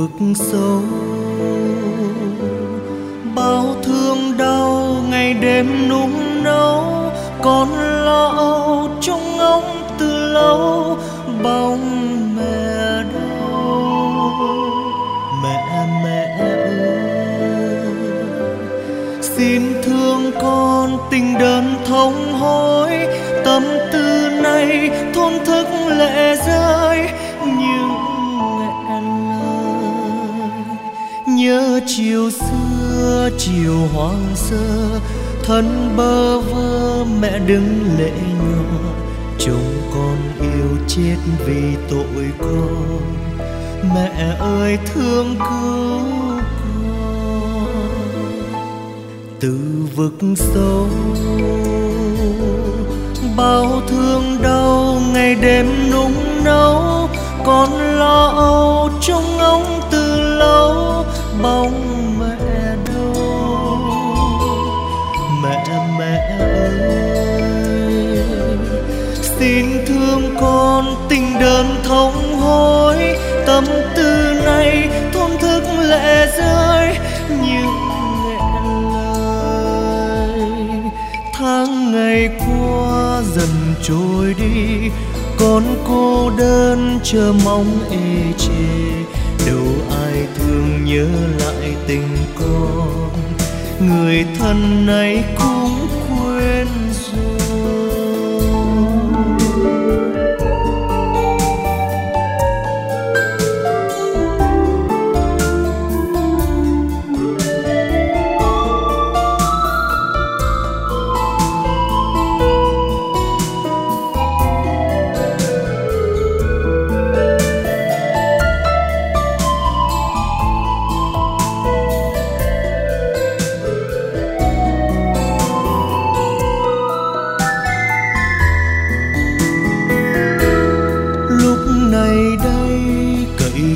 vực sâu. Bao thương đau ngày đêm nung nấu con lo âu trong ngóng từ lâu. Bóng mẹ đâu mẹ mẹ. Ơi xin thương con tình đơn thống hối, tâm tư này thôn thức lệ rơi chiều xưa, chiều hoang sơ, thân bơ vơ, mẹ đứng lệ nhòa. Chồng con yêu chết vì tội con, mẹ ơi thương cứu con. Từ vực sâu, bao thương đau, ngày đêm nung nấu, con lo âu trong ông từ xin thương con tình đơn thống hối. Tâm tư này thôn thức lệ rơi những nghẹn lời. Tháng ngày qua dần trôi đi, con cô đơn chờ mong ê chề. Đâu ai thương nhớ lại tình con, người thân này cũng quên rồi.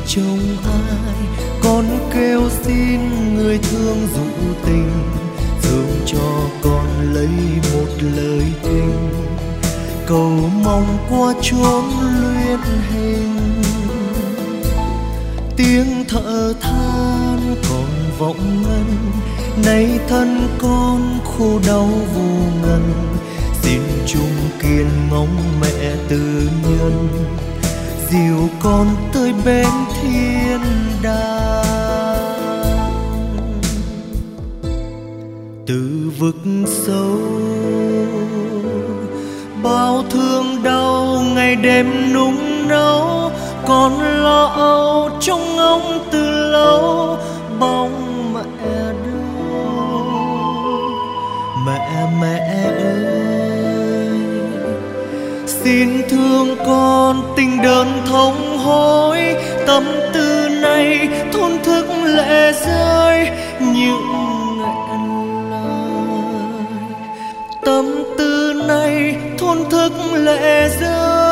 Trông ai, con kêu xin người thương dụ tình, thương cho con lấy một lời tình. Cầu mong qua chốn luyện hình, tiếng thở than còn vọng ngân. Nay thân con khô đau vô ngần, xin chung kiên ngóng vực sâu. Bao thương đau ngày đêm nung nấu con lo âu trong ngóng từ lâu. Bóng mẹ đâu mẹ mẹ ơi. Xin thương con tình đơn thống hối, tâm thôn thức lệ rơi